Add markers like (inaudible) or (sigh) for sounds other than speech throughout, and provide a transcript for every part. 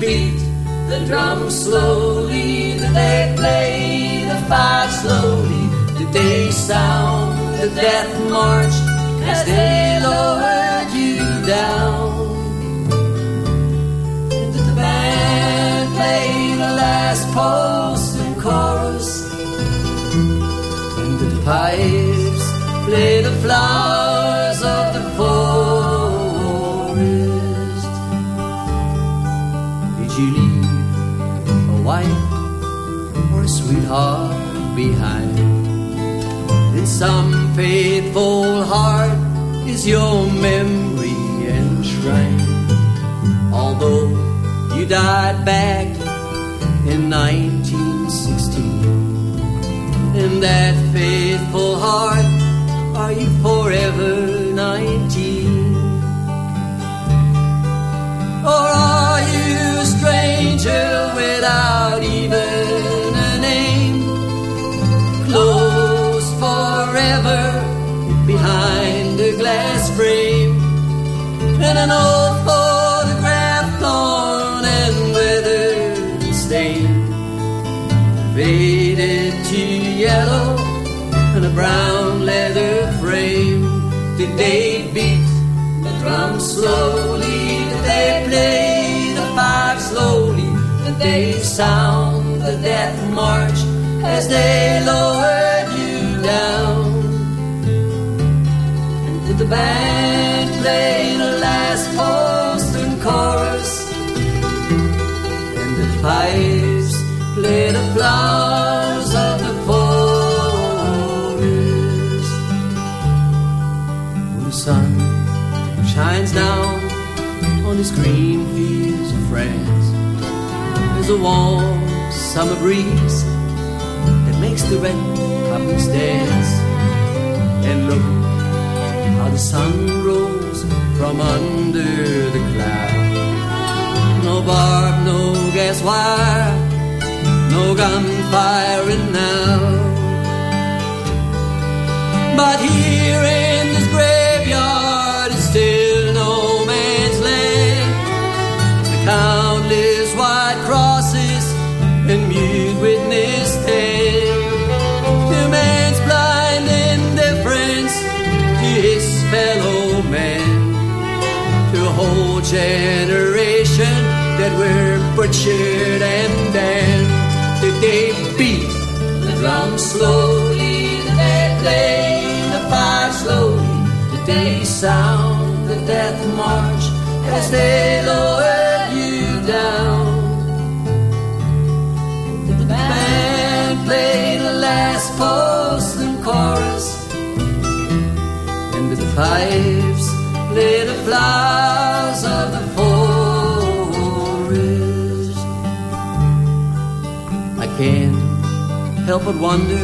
beat. The drum slowly, that they play the five slowly, that they sound the death march as they lowered you down. And the band play the last post and chorus, and the pipes play the flowers sweetheart behind? In some faithful heart is your memory enshrined. Although you died back in 1916, in that faithful heart are you forever 19? Or are you stranger without even forever behind a glass frame and an old photograph torn and weathered and stained, faded to yellow and a brown leather frame. Did they beat the drum slowly? Did they play the five slowly? Did they sound the death march as they lowered you down? The band play a last post and chorus? And the pipes play the flowers of the forest? When the sun shines down on his green fields of France, there's a warm summer breeze that makes the red poppies dance. And look how the sun rose from under the cloud. No barb, no gas wire, no gunfire now. But here in this generation that were butchered and damned. Did they beat the drum slowly? Did they play the five slowly? Did they sound the death march as they lowered you down? Did the band play the last post and chorus? And the pipes play the flowers help but wonder,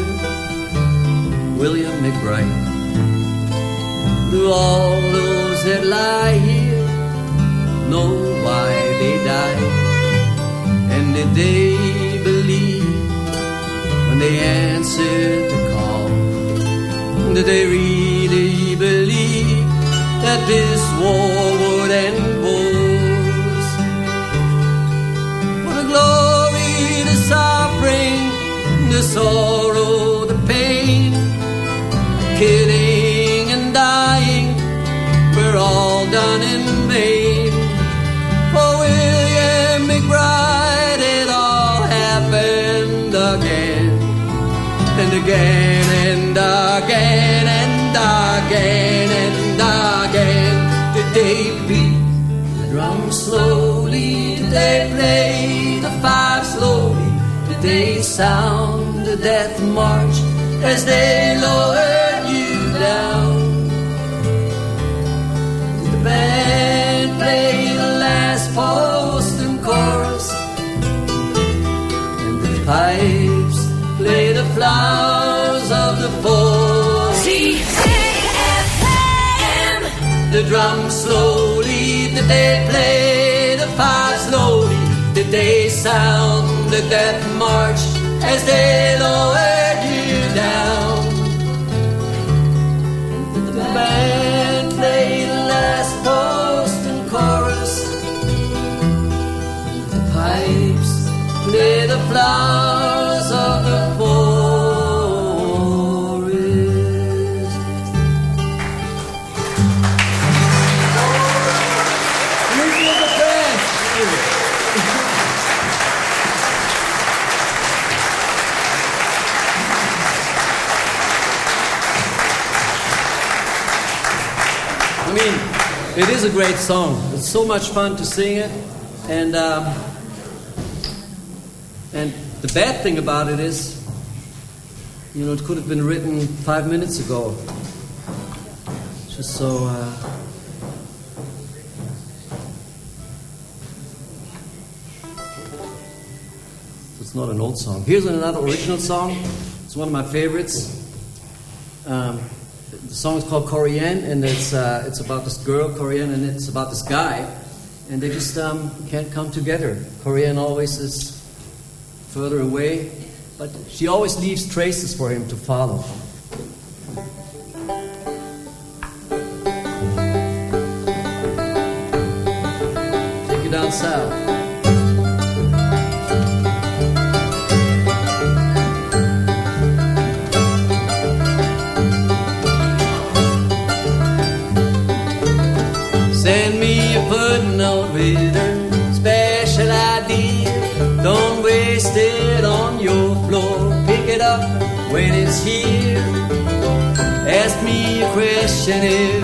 William McBride, do all those that lie here know why they died? And did they believe when they answered the call? Did they really believe that this war would end the sorrow, the pain, killing and dying were all done in vain. For William McBride, it all happened again and again and again and again and again. Did they beat the drum slowly? Did they play the five slowly? Did they sound the death march as they lowered you down? Did the band play the last post and chorus? And the pipes play the flowers of the forest. The drums slowly, did they play the five slowly? Did they sound the death march as they lowered you down? The band play the last post and chorus? The They're the flowers a great song. It's so much fun to sing it, and um, and the bad thing about it is, you know, it could have been written five minutes ago. Just so. Uh, it's not an old song. Here's another original song. It's one of my favorites. Um, the song is called Corian, and it's uh, it's about this girl Corian, and it's about this guy, and they just um, can't come together. Corian always is further away, but she always leaves traces for him to follow. Take you down south. seni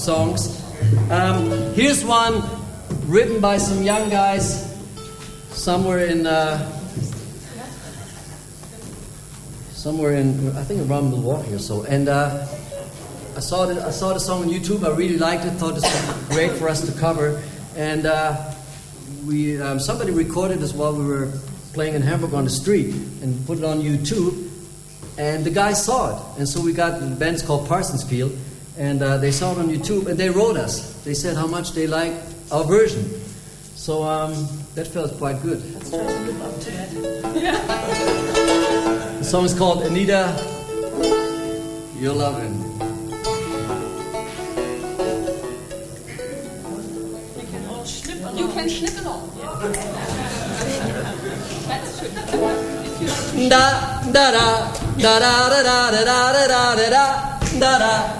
songs. Um, here's one written by some young guys somewhere in uh, somewhere in I think around Milwaukee or so. And uh, I saw the I saw the song on YouTube. I really liked it. Thought it was great for us to cover. And uh, we um, somebody recorded us while we were playing in Hamburg on the street and put it on YouTube. And the guy saw it, and so we got the band's called Parsons Field, and uh, they saw it on YouTube, and they wrote us. They said how much they liked our version. So um, that felt quite good. Let's try to live up to that. The song is called Anita, You're Loving. You can schnippel on. That's true. Da da da da da da da da da da da da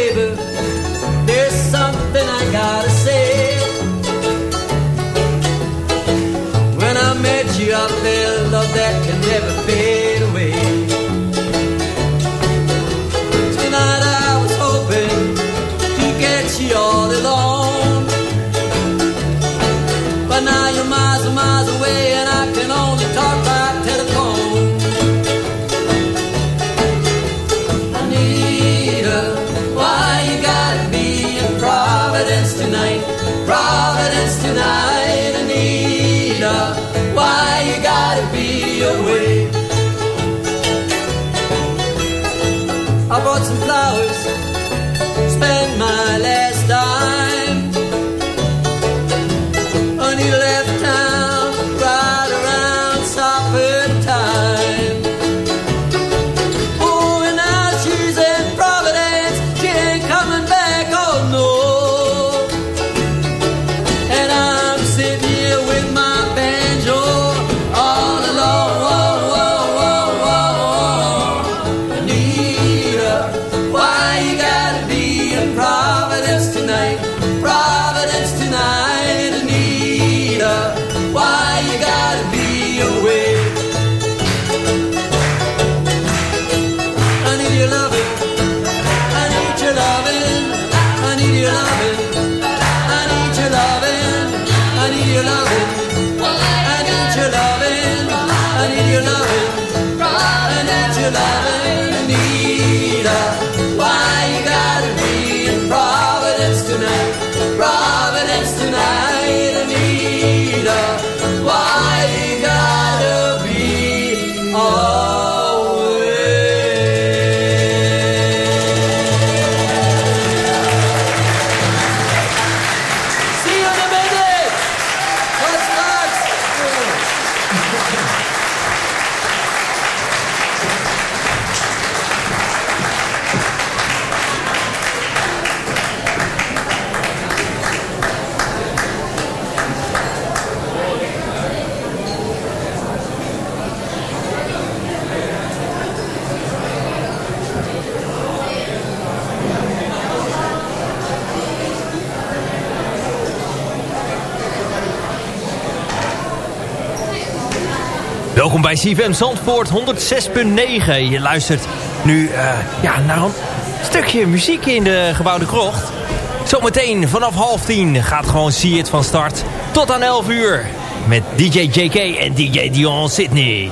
CFM Zandvoort 106.9. Je luistert nu eh, ja, naar een stukje muziek in de gebouwde krocht. Zometeen vanaf half tien gaat gewoon See It van start. Tot aan 11 uur met DJ JK en DJ Dion Sydney.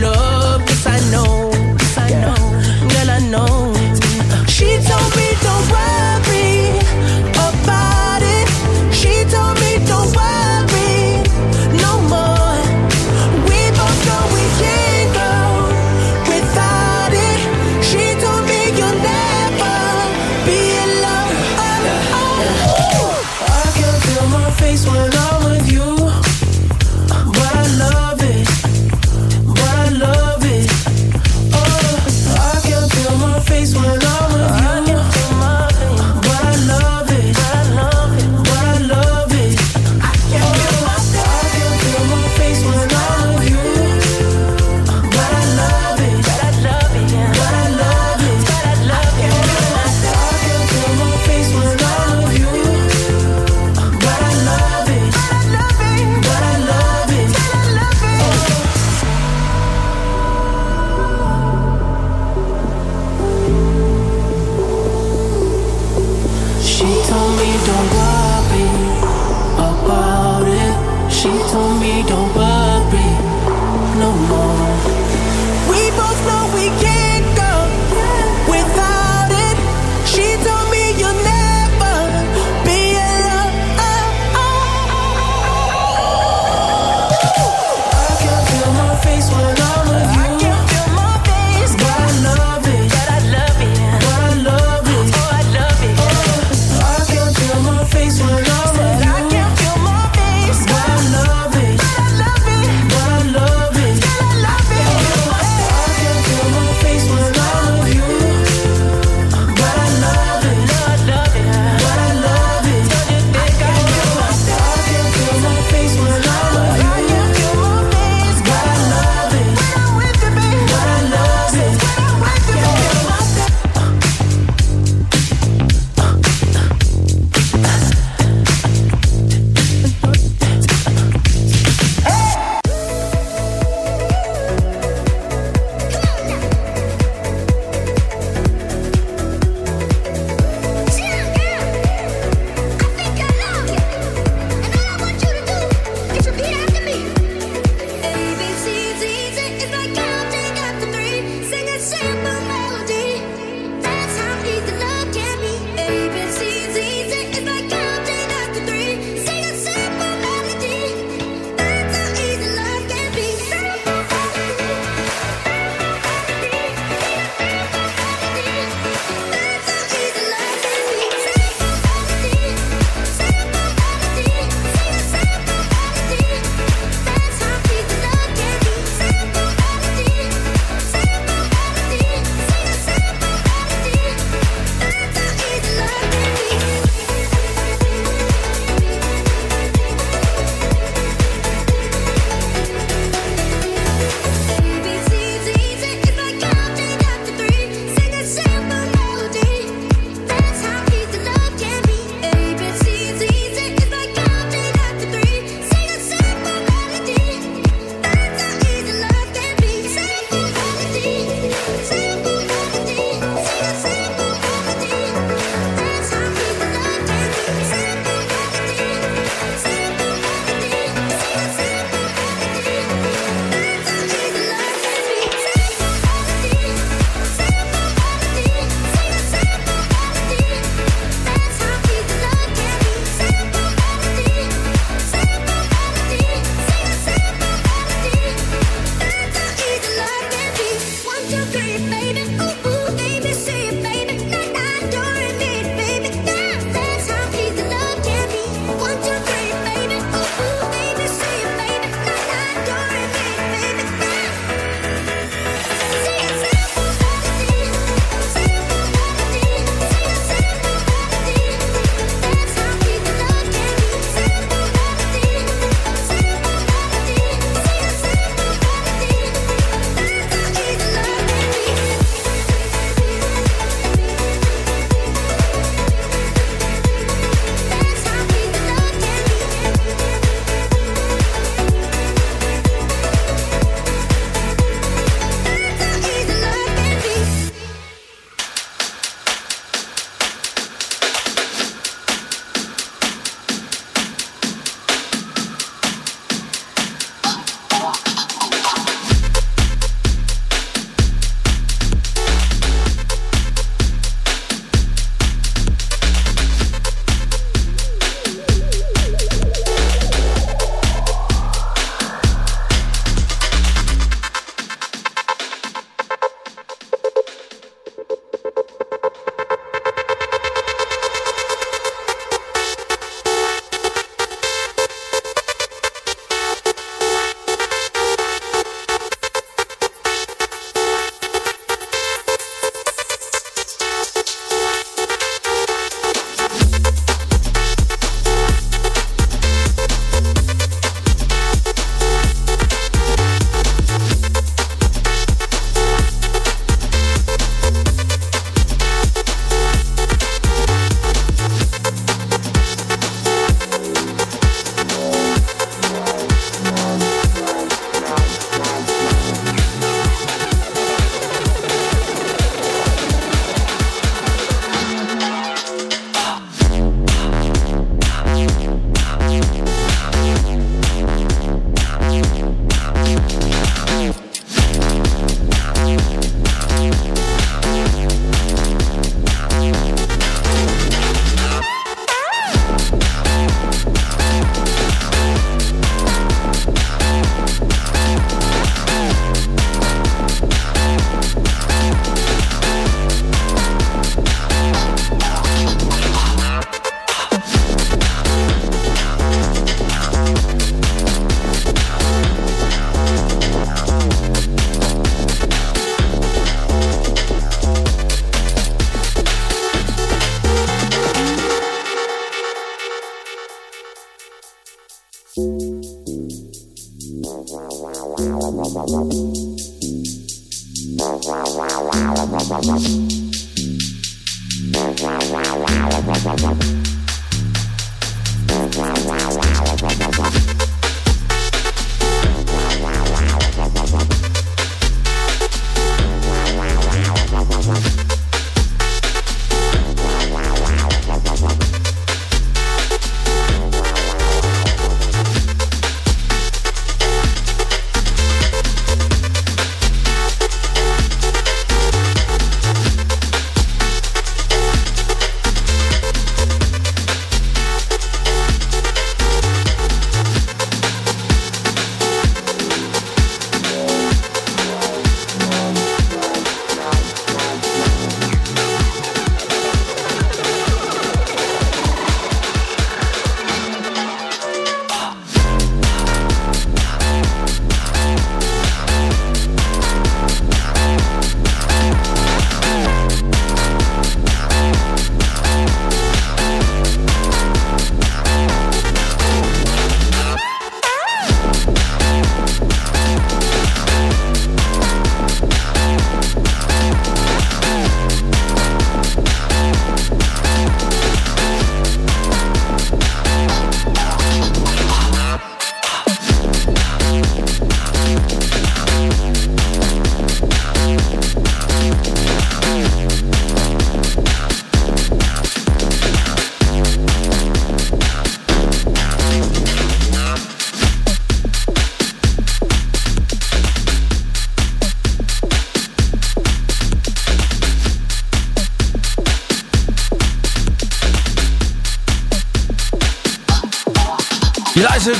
love, yes I know.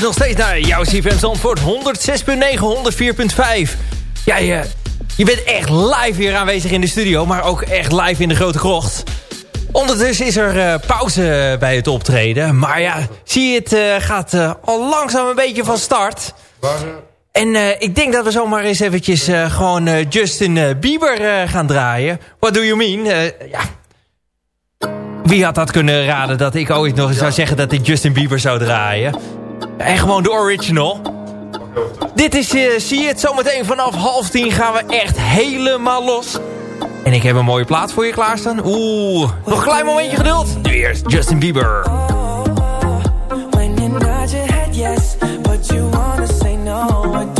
Luistert nog steeds naar jouw CFM Zandvoort 106.9, 104.5. Ja, je, je bent echt live weer aanwezig in de studio, maar ook echt live in de grote krocht. Ondertussen is er eh, pauze bij het optreden. Maar ja, zie je, het eh, gaat eh, al langzaam een beetje van start. En ik denk dat we zomaar eens eventjes gewoon Justin Bieber gaan draaien. What do you mean? Ja. Wie had dat kunnen raden dat ik ooit nog eens zou zeggen dat ik Justin Bieber zou draaien? En gewoon de original. Dit is, eh, zie je het, zometeen vanaf half tien gaan we echt helemaal los. En ik heb een mooie plaat voor je klaarstaan. Oeh, nog een klein momentje geduld. Nu eerst Justin Bieber. When your head yes, but you say no,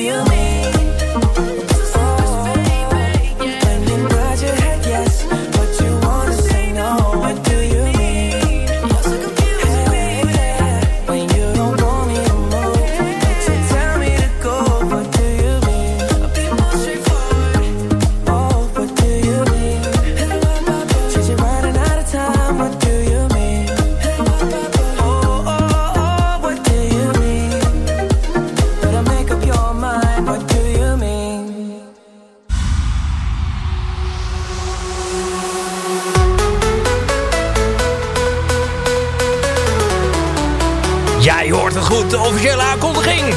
you mean? De officiële aankondiging.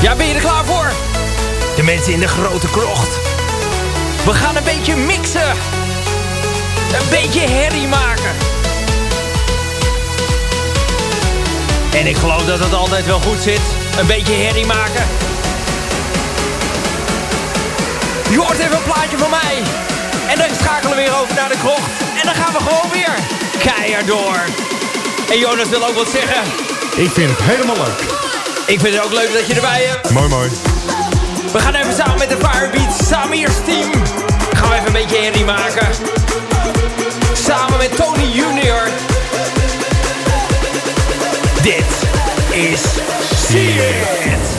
Ja, ben je er klaar voor? De mensen in de grote krocht. We gaan een beetje mixen. Een beetje herrie maken. En ik geloof dat het altijd wel goed zit. Een beetje herrie maken. Je hoort even een plaatje van mij. En dan schakelen we weer over naar de krocht. En dan gaan we gewoon weer keihard door. En Jonas wil ook wat zeggen. Ik vind het helemaal leuk. Ik vind het ook leuk dat je erbij hebt. Mooi, mooi. We gaan even samen met de Firebeats Samir's team. Gaan we even een beetje herrie maken. Samen met Tony Junior. Dit is See It.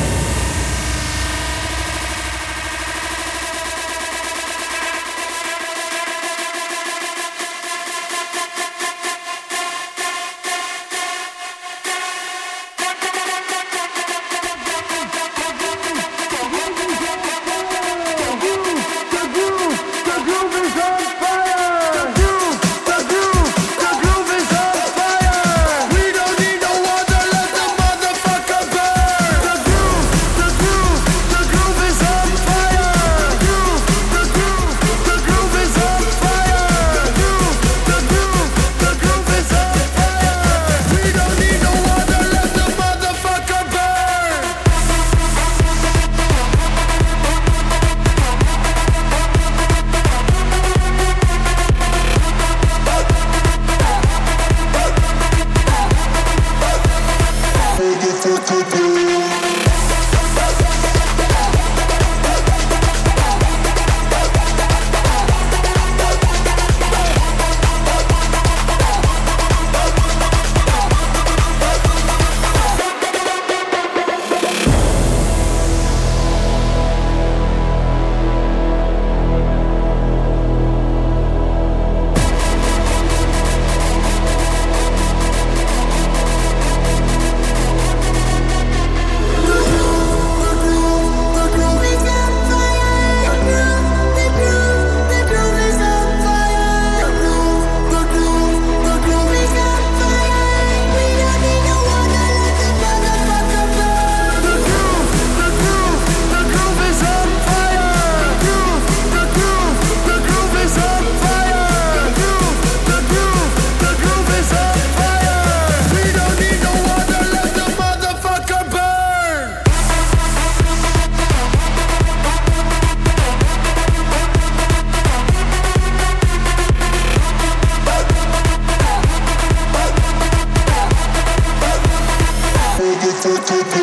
to do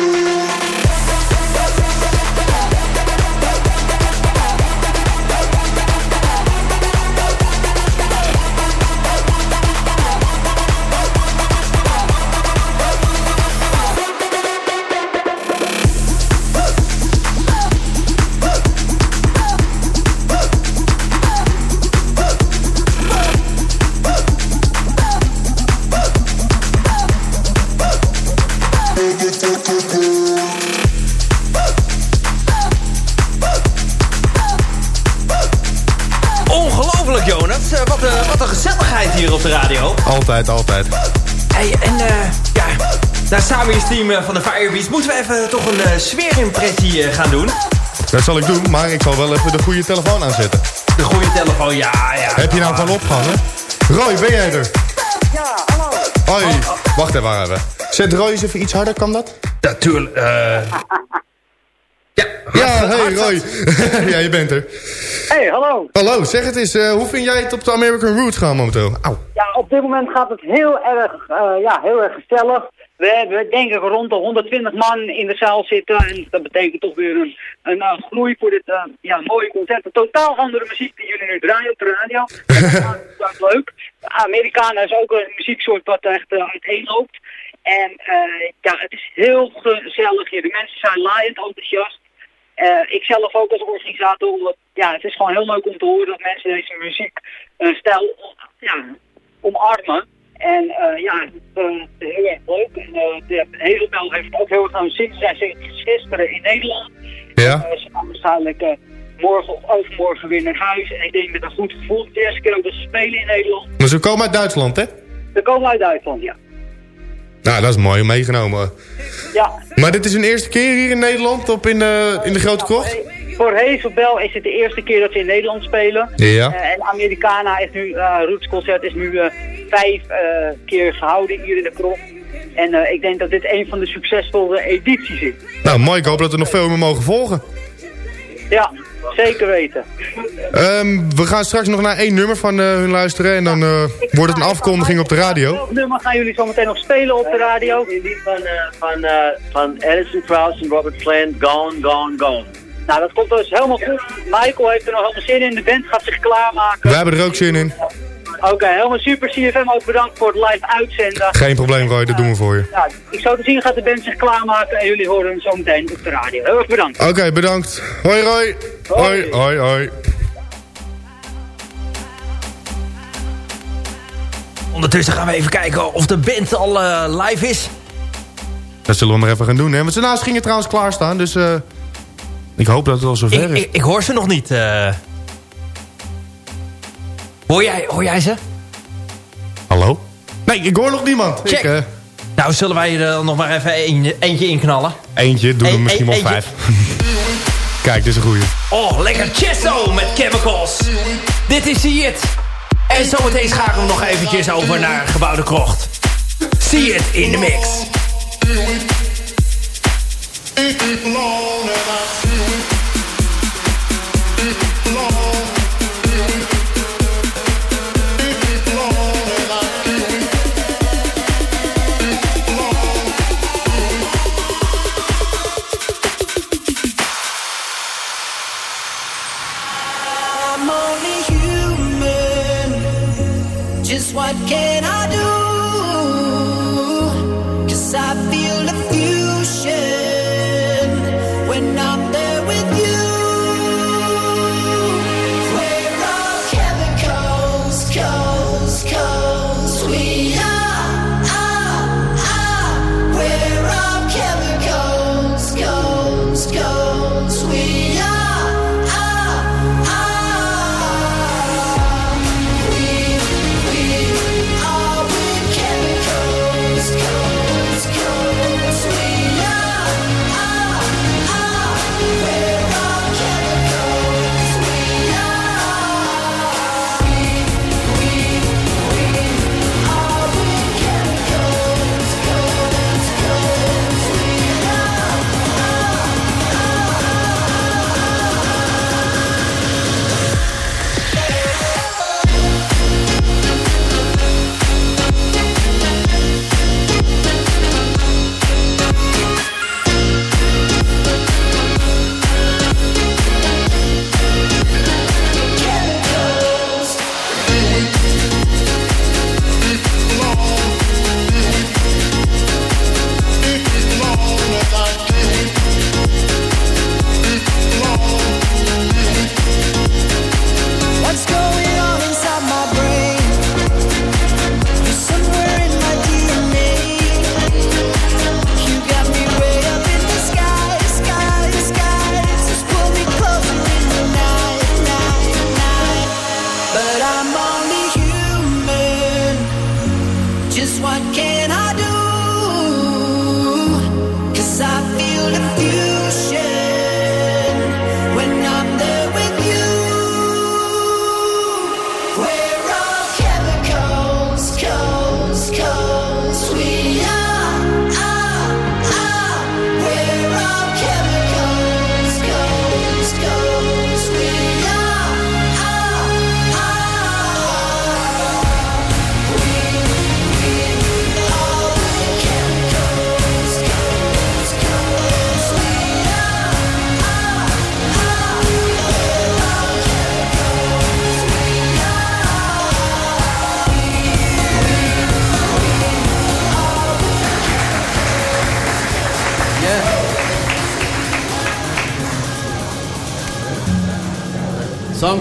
team eh, van de Firebeats moeten we even toch een eh, sfeerimpressie eh, gaan doen. Dat zal ik doen, maar ik zal wel even de goede telefoon aanzetten. De goede telefoon, ja, ja. Heb je nou van opgehangen? Roy, ben jij er? Ja, hallo. Hoi, wacht even, wacht even. Zet Roy eens even iets harder, kan dat? Natuurlijk. eh (laughs) ja, Ja, hey Roy. (laughs) ja, je bent er. Hey, hallo. Hallo, zeg het eens. eh, hoe vind jij het op de American Roots gaan momenteel? Auw. Ja, op dit moment gaat het heel erg, eh, ja, heel erg gezellig. We hebben denk ik rond de 120 man in de zaal zitten. En dat betekent toch weer een, een eh, groei voor dit eh, ja, mooie concert. Een totaal andere muziek die jullie nu draaien op de radio. (laughs) dat is leuk. Americana is ook een muzieksoort wat echt uh, uiteenloopt. En uh, ja, het is heel gezellig hier. De mensen zijn laaiend enthousiast. Uh, ik zelf ook als organisator, ja, het is gewoon heel leuk om te horen dat mensen deze muziekstijl ja, omarmen. En uh, ja, het is heel erg leuk. En de Hezelbel heeft ook heel erg aan zin. Zijn sinds gisteren in Nederland. Ja. ze gaan waarschijnlijk morgen of overmorgen weer naar huis. En ik denk met een goed gevoel. De eerste keer dat ze spelen in Nederland. Maar ze komen uit Duitsland, hè? Ze komen uit Duitsland, ja. Nou, dat is mooi om meegenomen. Ja. Maar dit is hun eerste keer hier in Nederland, op in de, in de Grote Krocht? Voor Hazelbel is het de eerste keer dat ze in Nederland spelen. Ja. Uh, en Americana is nu, uh, Roots Concert is nu uh, vijf keer gehouden hier in de krocht. En ik denk dat dit een van de succesvolle edities is. Nou, mooi. Ik hoop dat er nog veel meer mogen volgen. Ja, zeker weten. Um, we gaan straks nog naar één nummer van uh, hun luisteren. En dan uh, wordt het een afkondiging op de radio. Welk nummer gaan jullie zo meteen nog spelen op de radio? Die van, uh, van, van Edison Krauss en Robert Plant, Gone, Gone, Gone. Nou, dat komt dus helemaal goed. Michael heeft er nog helemaal zin in. De band gaat zich klaarmaken. We hebben er ook zin in. Oké, okay, helemaal super. CFM ook bedankt voor het live uitzenden. Geen probleem Roy, dat doen we voor je. Ja, ik zou te zien gaat de band zich klaarmaken en jullie horen hem zo meteen op de radio. Heel erg bedankt. Oké, okay, bedankt. Hoi Roy. Hoi, hoi, hoi. Ondertussen gaan we even kijken of de band al uh, live is. Dat zullen we maar even gaan doen. Hè? Want ze naast gingen trouwens klaarstaan, dus uh, ik hoop dat het al zover ik, is. Ik, ik, hoor ze nog niet. Uh... Hoor, jij, hoor jij ze? Hallo? Nee, ik hoor nog niemand. Check. Ik, uh... Nou, zullen wij er nog maar even een, eentje inknallen? Eentje, doen we misschien wel vijf. Kijk, dit is een goeie. Oh, lekker Chesto met Chemicals. Dit is See It. En zometeen schakelen we nog eventjes over naar Gebouwde Krocht. See It in de mix.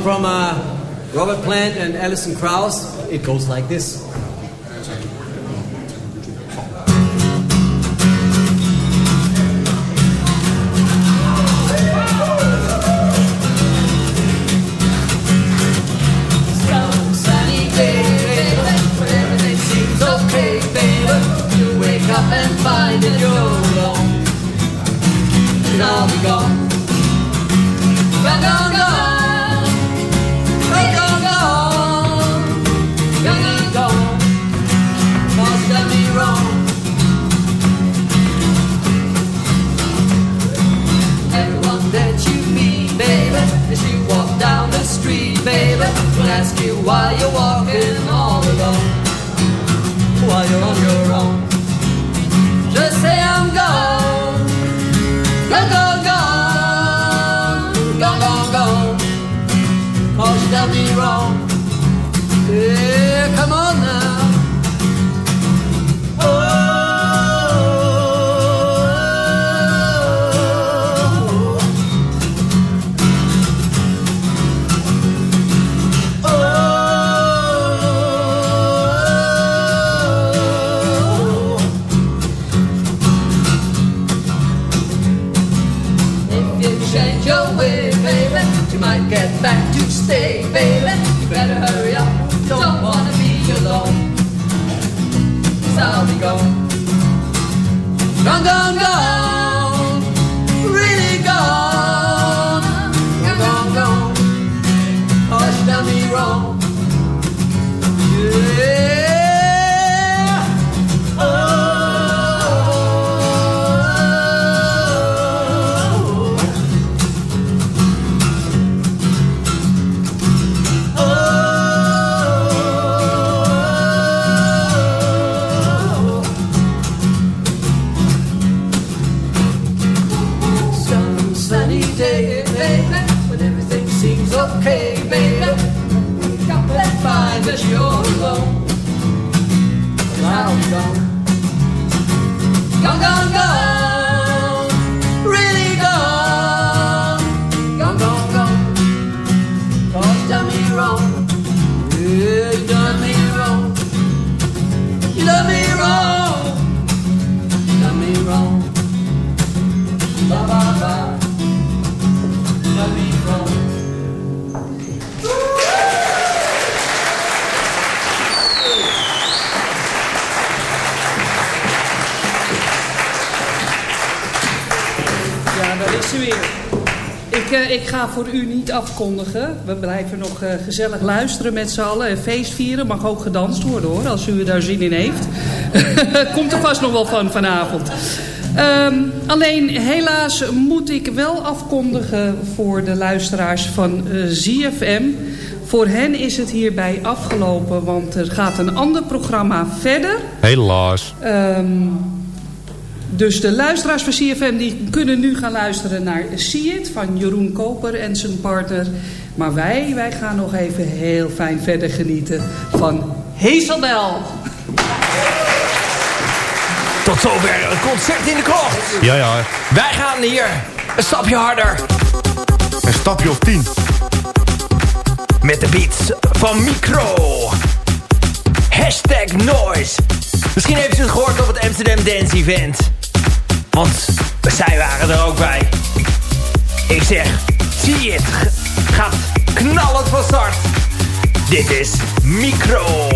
From uh, Robert Plant and Alison Krauss. It goes like this. why on your stay, baby. You better hurry up, don't wanna be alone. Cause I'll be gone. Gone, gone, gone. That you're alone. And be gone. Gone, gone, gone. Really gone. Gone, gone, gone. Cause you done me wrong. Yeah, you done me wrong. You done me wrong. You done me wrong. Ba ba ba. You done me wrong. Weer. Ik, eh, ik ga voor u niet afkondigen. We blijven nog eh, gezellig luisteren met z'n allen. En feest vieren. Mag ook gedanst worden hoor, als u er daar zin in heeft. (laughs) Komt er vast nog wel van vanavond. Ehm, alleen helaas moet ik wel afkondigen voor de luisteraars van eh, ZFM. Voor hen is het hierbij afgelopen, want er gaat een ander programma verder. Helaas. Ehm, dus de luisteraars van CFM die kunnen nu gaan luisteren naar See It van Jeroen Koper en zijn partner. Maar wij, wij gaan nog even heel fijn verder genieten van Hazelbel. Tot zover een concert in de krocht. Ja, ja. Wij gaan hier een stapje harder. Een stapje of tien. Met de beats van Micro. Hashtag Noise. Misschien heeft u het gehoord op het Amsterdam Dance Event. Want zij waren er ook bij. Ik zeg, zie het. Gaat knallend van start. Dit is Micro.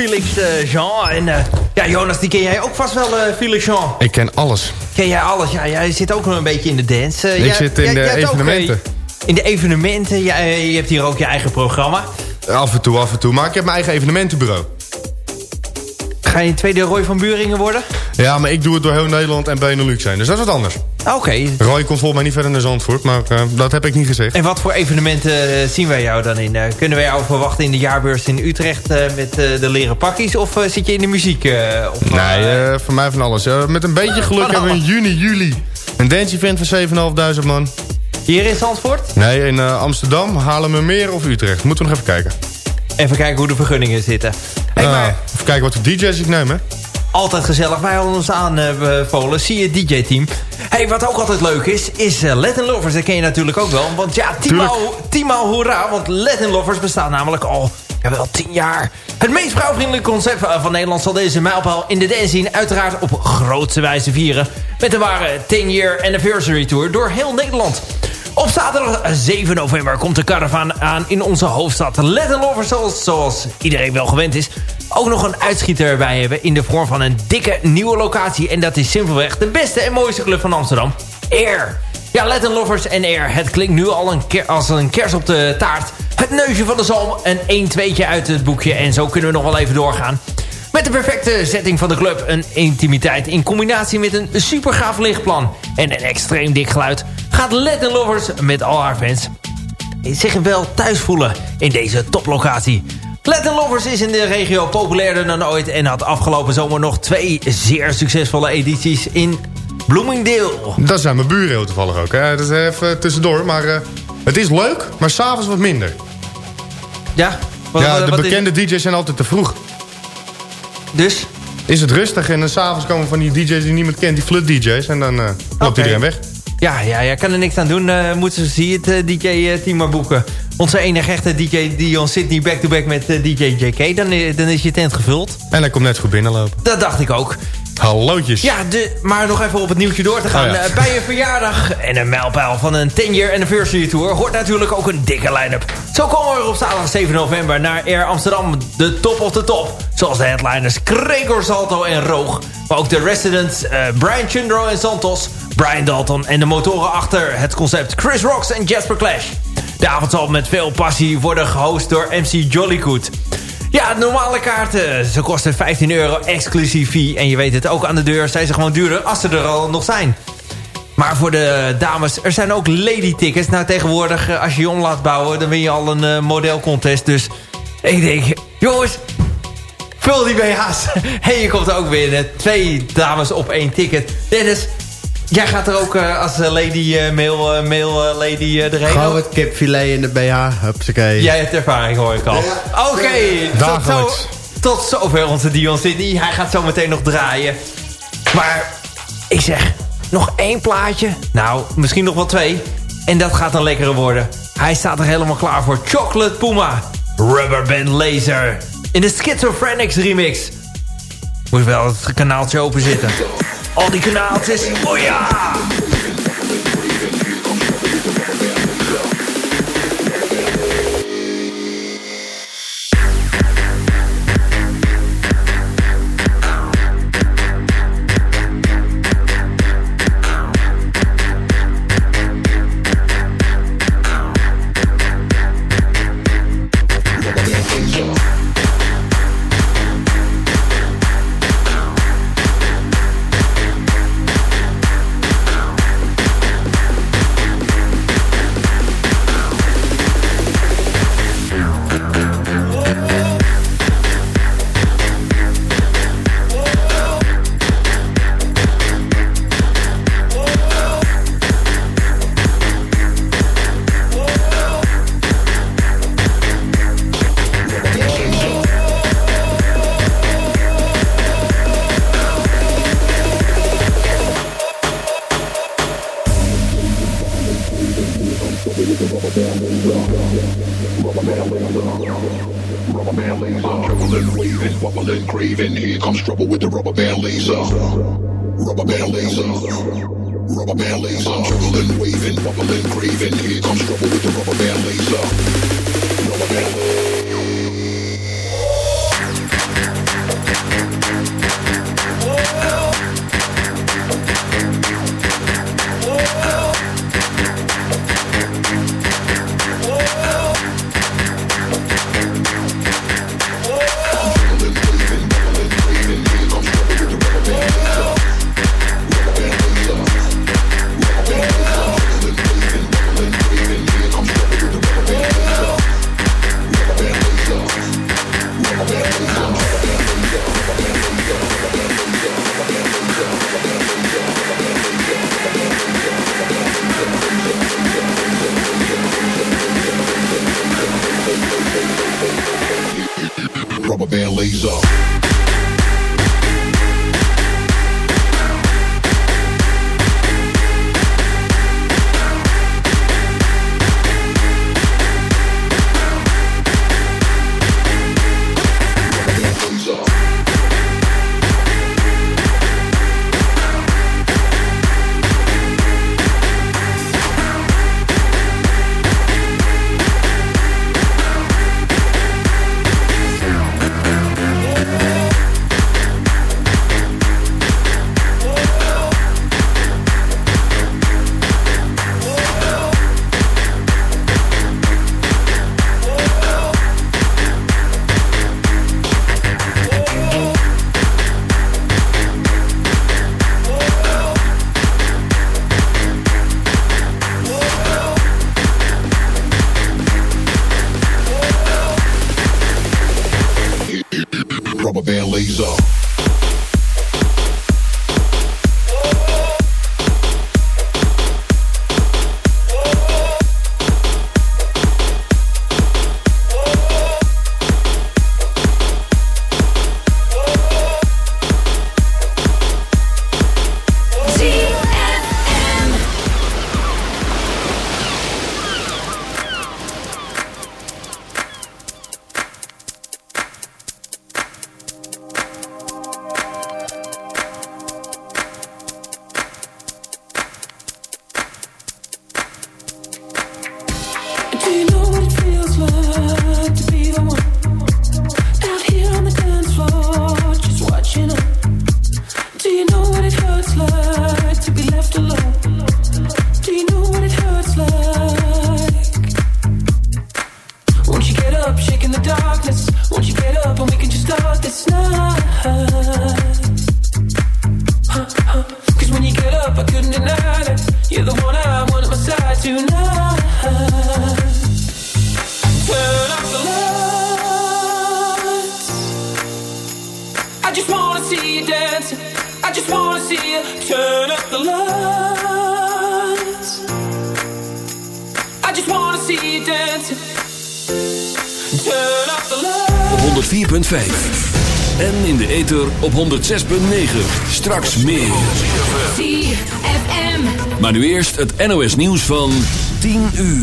Felix eh, Jean. En eh, ja, Jonas, die ken jij ook vast wel, eh, Felix Jean. Ik ken alles. Ken jij alles? Ja, jij zit ook nog een beetje in de dance. Ik jij- zit in jij- de jij ook, evenementen. in de evenementen. Ja, eh, je hebt hier ook je eigen programma. Af en toe, af en toe. Maar ik heb mijn eigen evenementenbureau. Ga je tweede Roy van Buringen worden? Ja, maar ik doe het door heel Nederland en Benelux zijn. Dus dat is wat anders. Oké. Roy komt volgens mij niet verder naar Zandvoort. Maar eh, dat heb ik niet gezegd. En wat voor evenementen eh, zien wij jou dan in? Eh, kunnen wij jou verwachten in de jaarbeurs in Utrecht met de leren pakjes? Of zit je in de muziek? of, Nee, voor mij van alles. Met een beetje (laughs) geluk Van hebben we in juni, juli... een dance-event van 7.500 man. hier in Zandvoort? Nee, in eh, Amsterdam, Haarlemmermeer of Utrecht. Moeten we nog even kijken. Even kijken hoe de vergunningen zitten. Hey, Ah, maar Even kijken wat voor DJ's ik neem, hè. altijd gezellig. Wij hadden ons aanbevolen. Zie je DJ-team. Hey, wat ook altijd leuk is, is uh, Latin Lovers. Dat ken je natuurlijk ook wel. Want ja, tienmaal, tienmaal hoera. Want Latin Lovers bestaat namelijk al ja, wel tien jaar. Het meest vrouwvriendelijke concept eh, van Nederland zal deze mijlpaal in de dance scene uiteraard op grootste wijze vieren. Met de ware 10-year anniversary tour door heel Nederland. Op zaterdag 7 november komt de caravan aan in onze hoofdstad. Let Lovers, zoals, zoals iedereen wel gewend is... ook nog een uitschieter erbij hebben... in de vorm van een dikke nieuwe locatie. En dat is simpelweg de beste en mooiste club van Amsterdam. Air. Ja, Let Lovers en Air. Het klinkt nu al een ker- als een kers op de taart. Het neusje van de zalm. Een 1-2'tje uit het boekje. En zo kunnen we nog wel even doorgaan. Met de perfecte setting van de club. Een intimiteit in combinatie met een super gaaf lichtplan. En een extreem dik geluid. Gaat Let Lovers met al haar fans zich wel thuis voelen in deze toplocatie. Let Lovers is in de regio populairder dan ooit... en had afgelopen zomer nog twee zeer succesvolle edities in Bloomingdale. Dat zijn mijn buren heel toevallig ook. Hè. Dat is even tussendoor. Maar eh, het is leuk, maar s'avonds wat minder. Ja? Wat- ja, de wat is- bekende DJ's zijn altijd te vroeg. Dus? Is het rustig en dan s'avonds komen van die DJ's die niemand kent, die flut DJ's. En dan eh, loopt iedereen weg. Ja, ja, ja, kan er niks aan doen. Eh moeten ze zie het DJ-team maar boeken. Onze enige echte DJ Dion Sydney back-to-back met eh, DJ JK. Dan, dan is je tent gevuld. En hij komt net goed binnenlopen. Dat dacht ik ook. Hallootjes. Ja, de, maar nog even op het nieuwtje door te gaan. Oh ja. Eh, bij een verjaardag en een mijlpaal van een 10-year anniversary tour... hoort natuurlijk ook een dikke line-up. Zo komen er op zaterdag 7 november naar Air Amsterdam de top of de top. Zoals de headliners Gregor Salto en Roog. Maar ook de residents eh, Brian Chundro en Santos... Brian Dalton en de motoren achter het concept Chris Rocks en Jasper Clash. De avond zal met veel passie worden gehost door MC Jollygood. Ja, normale kaarten, ze kosten 15 euro exclusief fee. En je weet het, ook aan de deur zijn ze gewoon duurder als ze er al nog zijn. Maar voor de dames, er zijn ook lady tickets. Nou, tegenwoordig, eh, als je je om laat bouwen, dan win je al een eh, modelcontest. Dus ik denk, jongens, vul die BH's. (laughs) En je komt ook binnen. Twee dames op één ticket. Dennis, jij gaat er ook eh, als eh, lady, eh, mail, eh, mail eh, lady eh, erheen. Gewoon het kipfilet in de BH. Hupsakee. Jij hebt ervaring, hoor ik al. Oké, tot, zo, tot zover onze Dion Sydney. Hij gaat zo meteen nog draaien. Maar ik zeg, nog één plaatje. Nou, misschien nog wel twee. En dat gaat een lekkere worden. Hij staat er helemaal klaar voor. Chocolate Puma. Rubberband Laser. In de Schizophrenics remix. Moet wel het kanaaltje open zitten. (laughs) Al die kanaaltjes. Oh ja! Rubber band laser, juggling, waving, wobbling, craving. Here comes trouble with the rubber band laser. Rubber band laser. Rubber band laser, juggling, waving, wobbling, craving. Here comes trouble with the rubber band laser. Rubber band. Straks meer. ZFM. Maar nu eerst het NOS nieuws van 10 uur.